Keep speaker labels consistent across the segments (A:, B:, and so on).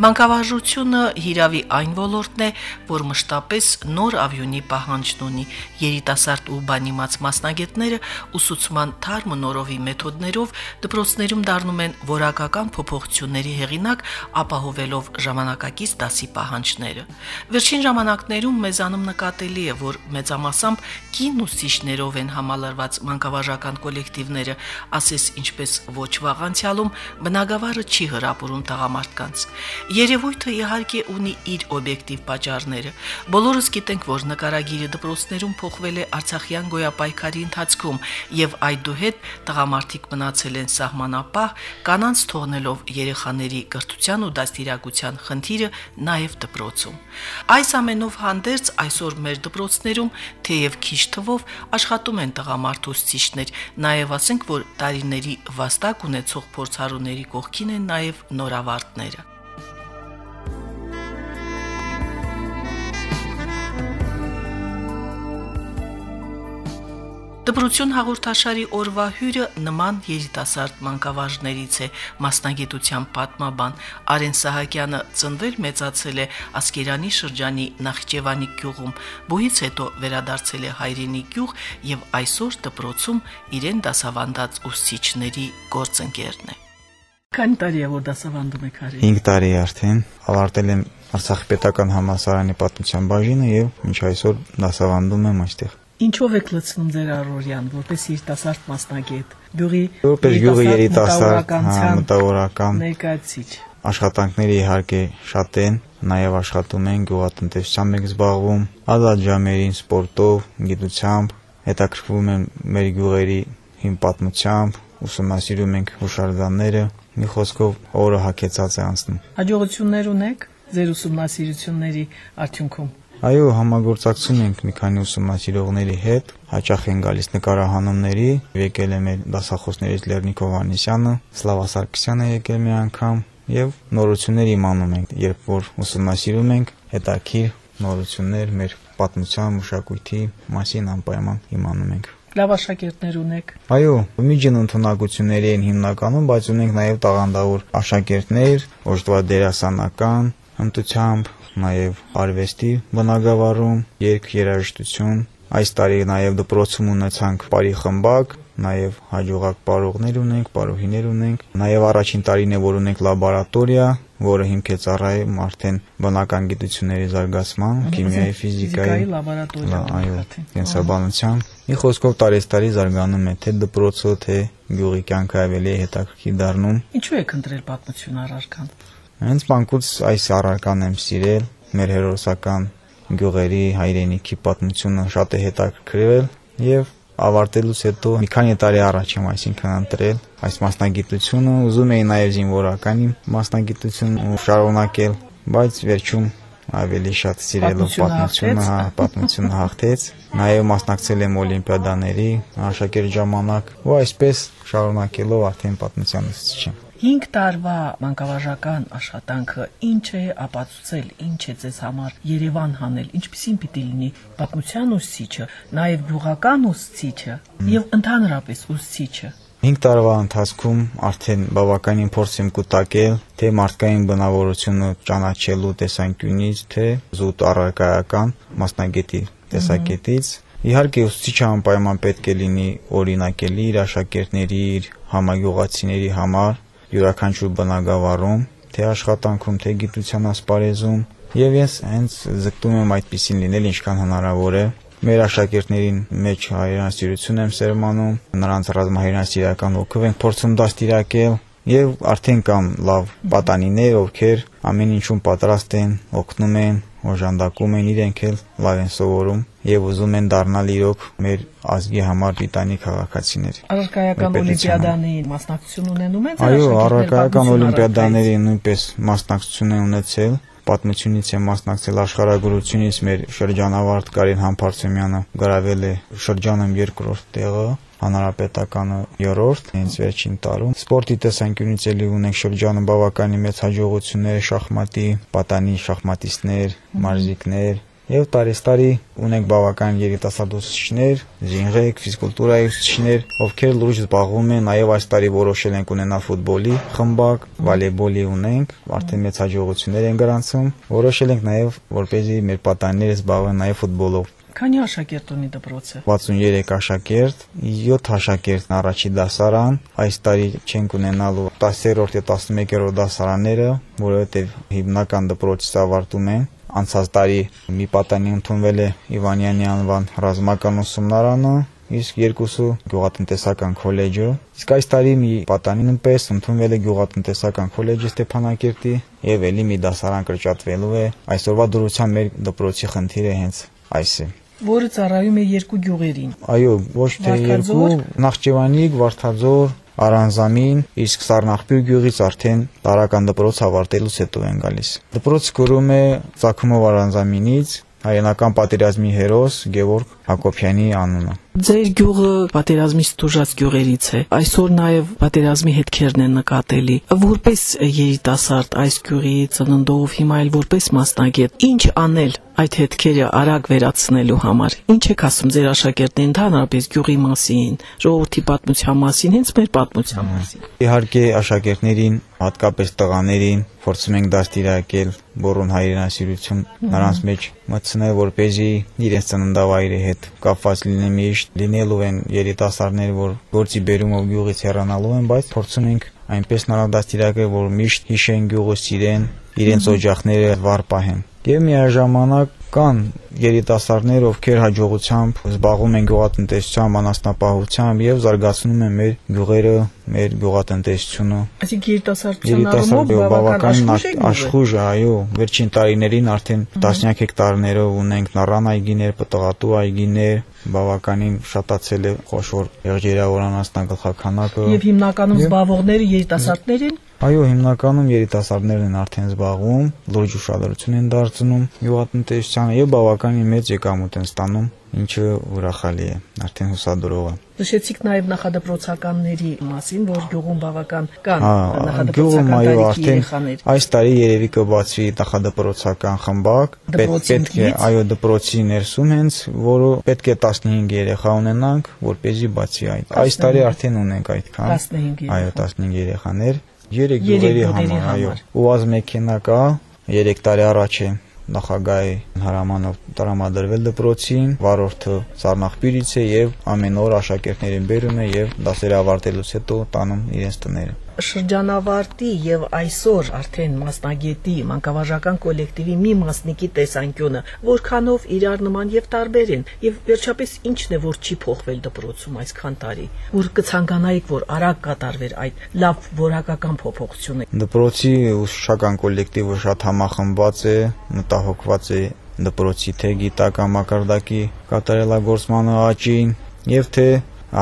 A: Մանկավարժությունը հիրավի այն ոլորտն է, որ մշտապես նոր ավյունի պահանջն ունի։ Երիտասարդ ու բանիմաց մասնագետները ուսուցման թարմ նորովի մեթոդներով դպրոցներում դառնում են որակական փոփոխությունների հեղինակ, ապահովելով ժամանակակից դասի պահանջները։ Վերջին ժամանակներում մեզանում նկատելի է, որ մեծամասամբ կին ուսուցիչներով են համալրված մանկավարժական կոլեկտիվները, ասես ինչպես ոչ վաղ անցյալում բնագավառը չի հրապուրում տղամարդկանց։ Երևույթը իհարկե ունի իր օբյեկտիվ պատճառները։ Բոլորս գիտենք, որ նկարագիրը դպրոցներում փոխվել է Արցախյան գոյապայքարի ընթացքում, եւ այդուհետ տղամարդիկ մնացել են սահմանապահ, կանանց թողնելով երեխաների կրթության ու դաստիարակության խնդիրը նաեւ դպրոցում։ Այս ամենով հանդերձ այսօր մեր դպրոցներում թեև քիչ թվով աշխատում են տղամարդ ուսուցիչներ, նաեւ ասենք, որ տարիների վաստակ ունեցող փորձառուների կողքին են նաեւ նորավարտները։ Դպրություն հաղորդաշարի օրվա հյուրը նման երիտասարդ մանկավարժներից է մասնագիտության պատմաբան Արեն Սահակյանը ծնվել մեծացել է Ասկերանի շրջանի Նախճեվանի գյուղում, բուհից հետո վերադարձել է հայրենի գյուղ եւ այսօր դպրոցում իրեն դասավանդած ուսուցիչների գործընկերն է։ Քանի տարի է որ դասավանդում եք Արեն։
B: 5 տարի արդեն ավարտել եմ Արցախի պետական համալսարանի պատմության բաժինը եւ մինչ այսօր դասավանդում եմ այստեղ։
A: Ինչով եք լցնում ձեր առօրյան որպես երիտասարդ մասնագետ։ Գյուղի
B: որպես գյուղի երիտասարդ մտավորական
A: ներկայացիչ։
B: Աշխատանքները իհարկե շատ են, նաև աշխատում են գյուղատնտեսությամբ եք զբաղվում, ազատ ժամերին սպորտով, գիտությամբ, հետաքրքրվում եմ մեր գյուղերի հին պատմությամբ, ուսումնասիրում ենք հուշարձանները, մի խոսքով օրը հակեցած է անցնում։
A: Հաջողություններ ունեք ձեր ուսումնասիրությունների արդյունքում։
B: Այո, համագործակցում ենք մի քանի ուսումնասիրողների հետ, հաճախ են գալիս նկարահանումների, եկել է մեր դասախոսներից Լեռնիկ Հովանեսյանը, Սլավա Սարգսյանը եկել մի անգամ եւ նորություններ իմանում ենք, երբ որ ուսումնասիրում ենք, հետաքրիր նորություններ մեր պատմության, մշակույթի մասին անպայման իմանում ենք
A: լավ աշակերտներ ունեք։
B: Այո, միջին ընդունակությունների են հիմնականում, բայց ունենք նաև տաղանդավոր աշակերտներ, օժտված դերասանական, հմտությամբ, նաև արվեստի բնագավառում, երգ երաժշտություն։ Այս տարի նաև դպրոցում ունեցանք բարի խմբակ, նաև հաջողակ պարողներ ունենք, պարոհիներ ունենք։ Նաև առաջին տարին է, որ ունենք լաբորատորիա, որը հիմք է ծառայում արդեն բնական գիտությունների զարգացման, քիմիայի, ֆիզիկայի
A: լաբորատորիա։
B: Այո, կենսաբանության։ Մի խոսքով տարեստարի զարգանում է թե դպրոցը, թե գյուղի կյանքը ավելի հետաքրքիր դառնում։
A: Ինչու եք ընտրել պատմություն առարկան։
B: Հենց բանկուց այս առարական եմ սիրել, մեր հերոսական գյուղերի հայրենիքի պատմությունը շատ է հետաքրքրել եւ ավարտելուց հետո մի քանի տարի առաջ եմ այսինքն ընտրել այս մասնագիտությունը, ուզում էի նաև զինվորականի մասնագիտություն շարունակել, բայց վերջում ավելի շատ սիրելով պատմությունը, հա, պատմությունը հաղթեց։ Նաև մասնակցել եմ օլիմպիադաների աշակերտ ժամանակ, ու այսպես շարունակելով արդեն պատմության ուսուցիչ եմ։
A: 5 տարվա մանկավարժական աշխատանքը ինչ է ապացուցել, ինչ է ձեզ համար Երևան հանել, ինչպեսին պիտի լինի պատմության ուսուցիչը, նաև գյուղական ուսուցիչը եւ ընդհանրապես ուսուցիչը։
B: 5 տարվա ընթացքում արդեն բավականին փորձ եմ կուտակել թե մարդկային բնավորությունը ճանաչելու տեսանկյունից, թե զուտ առարկայական մասնագետի տեսակետից։ Իհարկե ուսուցիչը անպայման պետք է լինի օրինակելի իր աշակերտների, իր համագյուղացիների համար, յուրաքանչյուր բնակավարում, թե աշխատանքում, թե գիտության ասպարեզում, եւ ես հենց ձգտում եմ այդպեսին լինել ինչքան հնարավոր է։ Մեր աշակերտներին մեջ հայրենասիրություն եմ սերմանում, նրանց ռազմահայրենասիրական ոգով ենք փորձում դաստիարակել եւ արդեն կան լավ պատանիներ, ովքեր ամեն ինչում պատրաստ են, օգնում են, օժանդակում են իրենք էլ լավ են սովորում եւ ուզում են դառնալ իրոք մեր ազգի համար պիտանի քաղաքացիներ։
A: Առարկայական օլիմպիադանի մասնակցություն ունենում են։
B: Այո, առարկայական օլիմպիադաների նույնպես մասնակցություն են ունեցել պատմությունից եմ մասնակցել աշխարհագրությունից մեր շրջանավարտ Կարին Համբարձումյանը գրավել է շրջանում երկրորդ տեղը հանրապետականը երրորդ հենց վերջին տարում սպորտի տեսանկյունից էլի ունենք շրջանում բավականին մեծ հաջողություններ շախմատի պատանի շախմատիստներ մարզիկներ Եվ տարեստարի ունենք բավական երիտասարդ ուսուցիչներ, զինղեկ, ֆիզկուլտուրայի ուսուցիչներ, ովքեր լուրջ զբաղվում են, նաև այս տարի որոշել ենք ունենալ ֆուտբոլի խմբակ, վոլեյբոլի ունենք, արդեն մեծ հաջողություններ են գրանցում։ Որոշել ենք նաև, որպեսզի մեր պատանիները զբաղվեն նաև ֆուտբոլով։
A: Քանի աշակերտ ունի դպրոցը։
B: 63 աշակերտ, 7 աշակերտ առաջի դասարան։ Այս տարի չենք ունենալու 10-րդ եւ 11-րդ դասարանները, որովհետեւ հիմնական դպրոցից ավարտում են Անցած տարի մի պատանի ընդունվել է Իվանյանի անվան ռազմական ուսումնարանը, իսկ երկուսը գյուղատնտեսական քոլեջը։ Իսկ այս տարի մի պատանի նույնպես ընդունվել է գյուղատնտեսական քոլեջը Ստեփանակերտի եւ ելի մի դասարան կրճատվելու է։ Այսօրվա դրության մեր դպրոցի խնդիրը հենց այս է
A: որը ծառայում է երկու գյուղերին։
B: Այո, ոչ թե երկու, Նախճեվանիկ, Վարդաձոր, Արանզամին, իսկ Սառնախբյուր գյուղից արդեն տարական դպրոց ավարտելուց հետո են գալիս։ Դպրոցը կորում է Ծագումով Արանզամինից, հայրենական պատերազմի հերոս Գևորգ Հակոբյանի անունը։
A: Ձեր գյուղը պատերազմից դժուժած գյուղերից է։ Այսօր նաև պատերազմի հետքերն են նկատելի։ Որպես երիտասարդ այս գյուղի ծննդով հիմա էլ որպես մասնագետ, ինչ անել այդ հետքերը արագ վերացնելու համար։ Ինչ եք ասում ձեր աշակերտներին ընդհանրապես գյուղի մասին, ժողովրդի պատմության մասին, հենց մեր պատմության մասին։
B: Իհարկե աշակերտներին, հատկապես տղաներին փորձում ենք դաստիարակել բորոն հայրենասիրություն նրանց մեջ մտցնել, որ เป զի իրենց ծննդավայրի հետ կապված լինեն միշտ, լինելու են երիտասարդներ, որ գործի բերումով գյուղից հեռանալու են, բայց փորձում ենք այնպես նրանց դաստիարակել, որ միշտ հիշեն գյուղը, սիրեն, իրենց օջախները վառ պահեն։ Եվ միաժամանակ կան երիտասարդներ, ովքեր հաջողությամբ զբաղվում են գյուղատնտեսությամբ, անասնապահությամբ եւ զարգացնում են մեր գյուղերը, մեր գյուղատնտեսությունը։
A: Այսինքն երիտասարդության առումով բավական
B: աշխուժ է, այո, վերջին տարիներին արդեն տասնյակ հեկտարներով ունենք նռան այգիներ, պտղատու այգիներ, բավականին շատացել է խոշոր եղջերավորանասնագլխականակը։
A: Եվ հիմնականում զբաղվողները երիտասարդներ են։
B: Այո, հիմնականում երիտասարդներն են արդեն զբաղվում, լուրջ ուշադրություն են դարձնում յուղատնտեսությանը եւ բավականին մեծ եկամուտ են ստանում, ինչը ուրախալի է, արդեն հուսադրող է։
A: Նշեցիք նաև նախադպրոցականների մասին, որ գյուղում բավական կան
B: նախադպրոցական տարիքի երեխաներ։ Այս տարի երևի կբացվի նախադպրոցական խմբակ, պետք է, այո, դպրոցի ներսում հենց, որը պետք է 15 երեխա ունենանք, որ เป զի բացի այդ։ Այս տարի արդեն ունենք այդքան։
A: 15
B: այո, 15 երեխաներ Երեք գյուղերի համար, այո։ ՈՒԱԶ մեքենա կա, 3 տարի առաջ է նախագահի հրամանով տրամադրվել դպրոցին, վարորդը Սառնախբյուրից է եւ ամեն օր աշակերտներին բերում է եւ դասերը ավարտելուց հետո տանում իրենց տները
A: շրջանավարտի եւ այսօր արդեն մասնագետի մանկավարժական կոլեկտիվի մի մասնիկի տեսանկյունը, որքանով իրար նման եւ տարբեր են եւ վերջապես ինչն է որ չի փոխվել դպրոցում այսքան տարի, որ կցանկանայիք որ արագ կատարվեր այդ լավ որակական փոփոխությունը։
B: Դպրոցի ուսուցչական կոլեկտիվը շատ համախմբված է, մտահոգված է դպրոցի թե գիտական մակարդակի կատարելագործմանը աճին եւ թե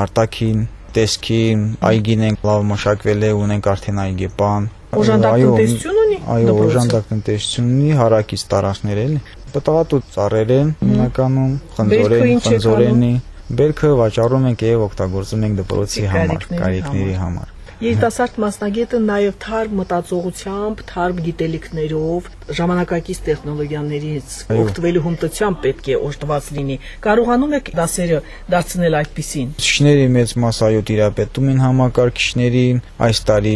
B: արտաքին տեսքի այգին ենք լավ մշակվել է, ունենք արդեն այգեպան։
A: Օժանդակ տնտեսություն ունի։
B: Այո, օժանդակ տնտեսություն ունի, հարակից տարածքներ էլ։ Պտղատու ծառեր են հիմնականում, խնձորեն, խնձորենի։ Բերքը վաճառում ենք եւ օգտագործում ենք դպրոցի համար, կարիքների համար։
A: Երիտասարդ մասնագետը նաև թարմ մտածողությամբ, թարմ գիտելիքներով, ժամանակակից տեխնոլոգիաներից օգտվելու հմտությամբ պետք է օժտված լինի։ Կարողանում եք դասերը դարձնել այդպիսին։
B: Ուսուցիչների մեծ մաս այո տիրապետում են համակարգիչներին։ Այս տարի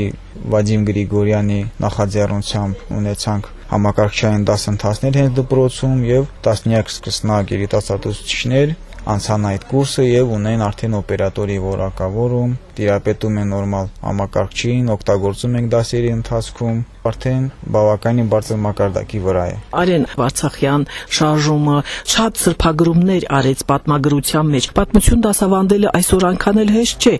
B: Վադիմ Գրիգորյանի նախաձեռնությամբ ունեցանք համակարգչային դասընթացներ հենց դպրոցում եւ տասնյակ սկսնակ երիտասարդ ուսուցիչներ անցան այդ կուրսը եւ ունեն արդեն օպերատորի որակավորում, տիրապետում են նորմալ համակարգչին, օգտագործում ենք դասերի ընթացքում, արդեն բավականին բարձր մակարդակի վրա է։
A: Արեն Վարդախյան շարժումը շատ սրբագրումներ արեց պատմագրության մեջ։ Պատմություն դասավանդելը այսօր անգան էլ հեշտ չէ։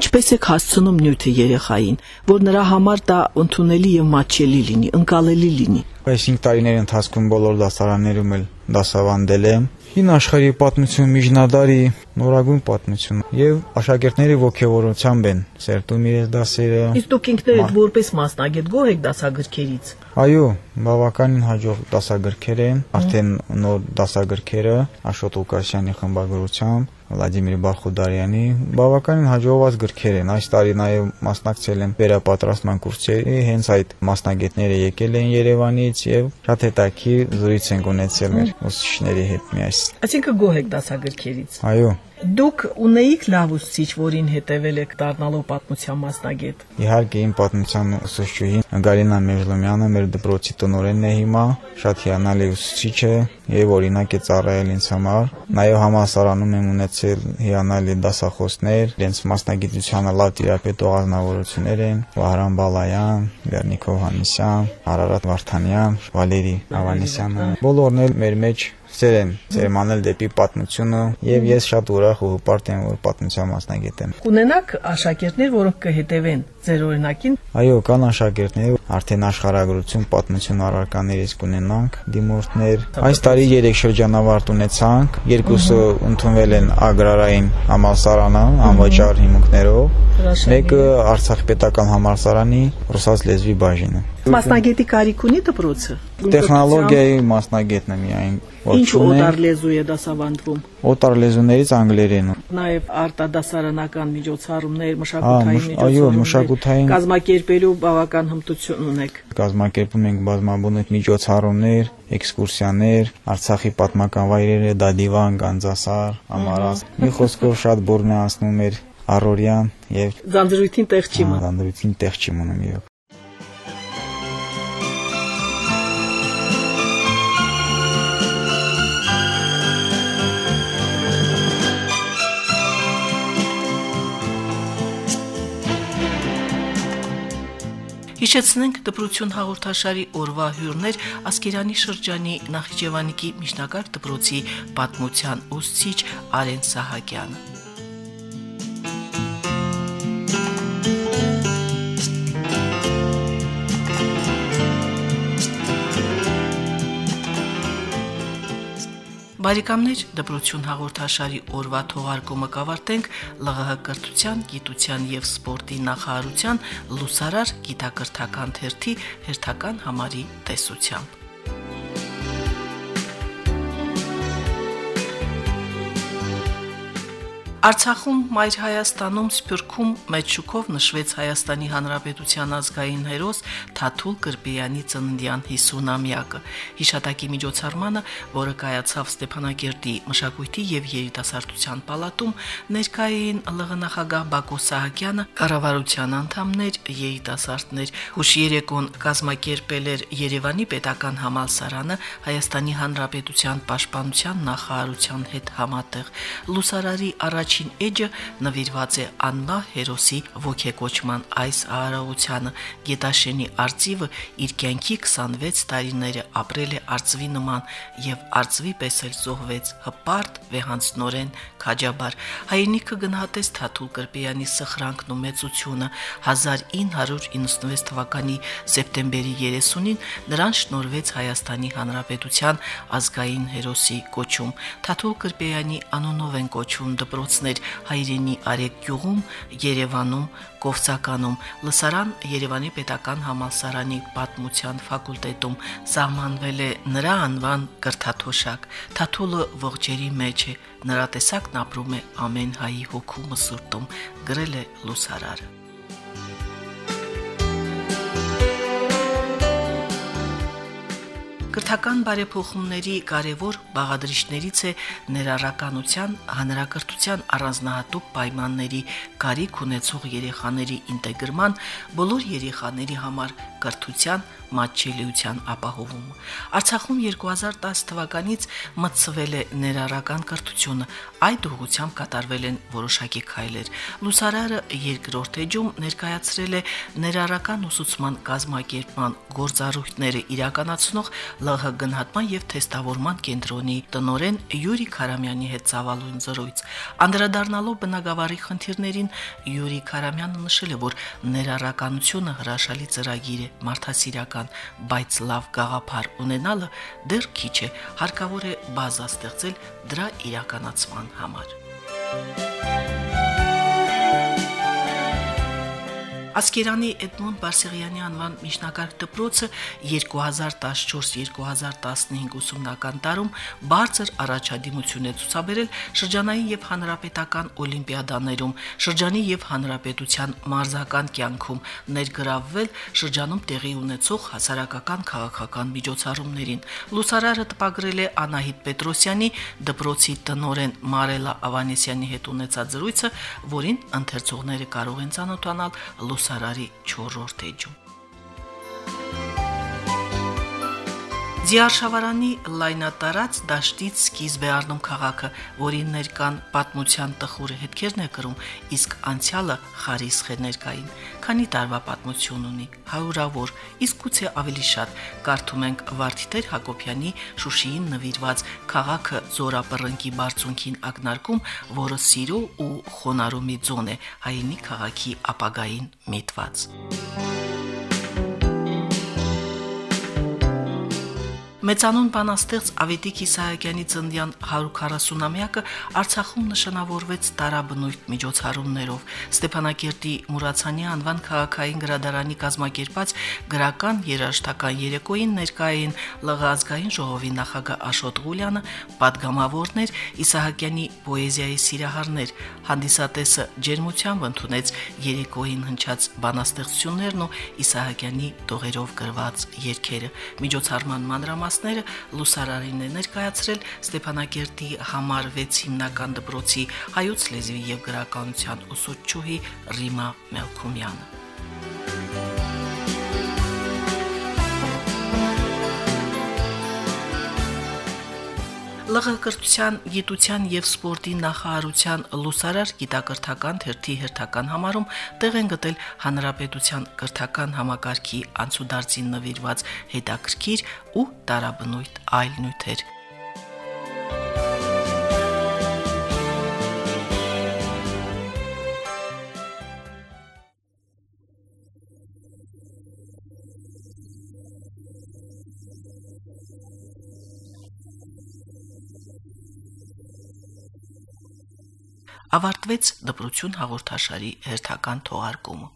A: Ինչպես եք հասցնում նյութը երեխային, որ նրա համար դա ընդունելի եւ մատչելի լինի, ընկալելի լինի։
B: Այս 5 տարիների ընթացքում բոլոր դասարաններում էլ դասավանդել եմ Հին աշխարհի պատմություն, միջնադարի նորագույն պատմություն եւ աշակերտների ողջավորությամբ են սերտում իրենց դասերը։
A: Իսկ դուք ինքներդ որպես մասնագետ գոհ եք դասագրքերից։
B: Այո, բավականին հաջող դասագրքեր են, արդեն նոր դասագրքերը Աշոտ Ղուկասյանի խմբագրությամբ Վլադիմիր Բախուդարյանի բավականին հաջողված գրքեր են։ Այս տարի նաև մասնակցել եմ վերապատրաստման կուրսերի, հենց այդ մասնագետները եկել են Երևանից եւ շատ հետաքրքիր զրույց ենք ունեցել մեր ուսուցիչների հետ միասին։
A: Այսինքն գոհ եք դասագրքերից։
B: Այո,
A: Դուք ունեիք լավ ուսուցիչ, որին հետևել եք դառնալով պատմության մասնագետ։
B: Իհարկե իմ պատմության ուսուցչուհին Գալինա Մեժլոմյանը մեր դպրոցի տնօրենն է հիմա, շատ հիանալի ուսուցիչ է եւ օրինակ է ծառայել ինձ համար։ Նաեւ համասարանում եմ ունեցել հիանալի դասախոսներ, իրենց մասնագիտությանը լավ տիրապետող ազնվորություններ են՝ Վահրամ Բալայան, Լեռնիկ Հովհաննիսյան, Արարատ Վարդանյան, Վալերի Ավանեսյանը։ Բոլորն էլ մեր մեջ սեր են ծերմանել դեպի պատմությունը եւ ես շատ ուրախ ու հպարտ եմ որ պատմության մասնագետ եմ
A: Կունենաք աշակերտներ, որոնք կհետևեն ձեր օրինակին։
B: այո կան աշակերտներ արդեն աշխարհագրություն պատմություն առարկաներից կունենանք դիմորդներ այս տարի 3 շրջանավարտ ունեցանք երկուսը ընդունվել են ագրարային համալսարանը անվճար հիմունքներով մեկը Արցախ պետական համալսարանի ռուսաց լեզվի բաժինը
A: Մասնագետի կարիք ունի դպրոցը։
B: Տեխնոլոգիայի մասնագետն է միայն
A: Ինչ օտար լեզու է դասավանդվում։
B: Օտար լեզուներից անգլերենը։
A: Նաև արտադասարանական միջոցառումներ, մշակութային
B: Այո, մշակութային
A: կազմակերպելու բավական հմտություն ունեք։
B: Կազմակերպում ենք բազմաբունիկ միջոցառումներ, էքսկուրսիաներ, Արցախի պատմական վայրերը, Դադիվան, Գանձասար, Ամարաս։ Մի խոսքով շատ բուրն է անցնում մեր առօրյան եւ
A: Ձանձրույթին տեղ չի մնում։
B: Ձանձրույթին տեղ չի մնում եւ
A: Հիշեցնենք դպրություն հաղորդաշարի օրվա հյուրներ Ասկերանի շրջանի Նախիջևանիկի միջնակարգ դպրոցի պատմության ուսուցիչ Արեն Սահակյանը։ Բարեկամներ դպրություն հաղորդաշարի օրվա թողարկումը կավարտենք ԼՂՀ կրթության, գիտության եւ սպորտի նախարարության լուսարար գիտակրթական թերթի հերթական համարի տեսությամբ։ Արցախում, Մայր Հայաստանում, Սփյուռքում մեջուկով նշվեց Հայաստանի Հանրապետության ազգային հերոս Թաթուլ Կրպեյանի ծննդյան 50-ամյակը։ Հիշատակի միջոցառմանը, որը կայացավ Ստեփանակերտի մշակույթի եւ երիտասարդության պալատում, ներկային ԼՂ նախագահ Բակո Սահակյանը, կառավարության անդամներ, երիտասարդներ, հուշերեկոն կազմակերպել էր Երևանի պետական համալսարանը Հայաստանի Հանրապետության պաշտպանության նախարարության հետ համատեղ։ Լուսարարի առաջ առաջին էջը նվիրված է Աննա Հերոսի ողեկոչման այս արարողությանը։ Գետաշենի արծիվը իր կյանքի 26 տարիները ապրել է արծվի նման եւ արծվի պես էլ զոհվեց հպարտ վեհանցնորեն քաջաբար։ Հայրենիքը գնահատեց Թաթուլ Կրպեյանի սխրանքն ու մեծությունը 1996 թվականի սեպտեմբերի 30-ին նրան շնորհվեց Հայաստանի Հանրապետության ազգային հերոսի կոչում։ Թաթուլ Կրպեյանի անունով են կոչվում դպրոցներ կառուցներ հայրենի Արեգ գյուղում, Երևանում, Կովսականում, Լսարան Երևանի պետական համալսարանի պատմության ֆակուլտետում սահմանվել է նրա անվան կրթաթոշակ։ Թաթուլը ողջերի մեջ է, նրա տեսակն ապրում է ամեն հայի հոգու մսուրտում, գրել է Լուսարարը։ Կրթական բարեփոխումների կարևոր բաղադրիչներից է ներառականության, հանրակրթության առանձնահատուկ պայմանների կարիք ունեցող երեխաների ինտեգրման բոլոր երեխաների համար կրթության մատչելիության ապահովումը։ Արցախում 2010 թվականից մտցվել է ներառական կրթությունը, այդ ուղղությամբ կատարվել են որոշակի քայլեր։ Լուսարարը երկրորդ էջում ներկայացրել է ներառական ուսուցման կազմակերպման գործառույթները իրականացնող ԼՂՀ գնահատման եւ թեստավորման կենտրոնի տնորեն Յուրի Խարամյանի հետ ցավալուն զրույց։ Անդրադառնալով բնակավարի խնդիրներին Յուրի Խարամյանը նշել է, որ ներառականությունը հրաշալի ծրագիր է, մարդասիրական, բայց լավ գաղափար ունենալը դեռ քիչ է, հարկավոր է բազա ստեղծել դրա իրականացման համար։ Ասկերանի Էդմոն Բարսեղյանի անվան միջնակարգ դպրոցը 2014-2015 ուսումնական տարում բարձր առաջադիմություն է ցուցաբերել շրջանային եւ հանրապետական օլիմպիադաներում, շրջանի եւ հանրապետության մարզական կյանքում ներգրավվել շրջանում տեղի ունեցող հասարակական քաղաքական միջոցառումներին։ Լուսարարը տպագրել է Անահիտ Պետրոսյանի դպրոցի տնորեն Մարելա Ավանեսյանի հետ ունեցած զրույցը, որին ընթերցողները կարող են ցանոթանալ լուս Սարարի 4-րդ էջում։ Ձիարշավարանի լայնատարած դաշտից սկիզբ է առնում քաղաքը, որին ներկան պատմության տխուր հետքերն է կրում, իսկ անցյալը խարիսխ է ներկային։ Քանի տարվա պատմություն ունի, հարյուրավոր, իսկ գուցե ավելի շատ։ Կարդում ենք Վարդիտեր Հակոբյանի Շուշիին նվիրված քաղաքը Զորապռնկի բարձունքին ակնարկում, որը սիրո ու խոնարհումի ձոն է հայինի քաղաքի ապագային միտված։ Մեծանուն բանաստեղծ Ավետիք Իսահակյանի ծննդյան 140-ամյակը Արցախում նշանավորվեց տարաբնույթ միջոցառումներով։ Ստեփանակերտի Մուրացանի անվան քաղաքային գրադարանի կազմակերպած գրական երաժշտական երեկոյին ներկային լղազգային ժողովի նախագահ Աշոտ Ղուլյանը, падգամավորներ Իսահակյանի պոեզիայի սիրահարներ, հանդիսատեսը ջերմությամբ ընդունեց երեկոյին հնչած բանաստեղծություններն ու Իսահակյանի տողերով գրված երգերը։ Միջոցառման մանրամաս մասները լուսարարին է ներկայացրել Ստեփանակերտի համար 6 հիմնական դպրոցի հայոց լեզվի եւ գրականության ուսուցչուհի Ռիմա Մելքումյանը։ ԼՂ կրթության, գիտության եւ սպորտի նախարարության լուսարար գիտակրթական թերթի հերթական համարում տեղ են գտել հանրապետության կրթական համակարգի անցուդարձին նվիրված հետաքրքիր ու տարաբնույթ այլ նյութեր։ ավարտվեց դպրություն հաղորդաշարի հերթական թողարկումը։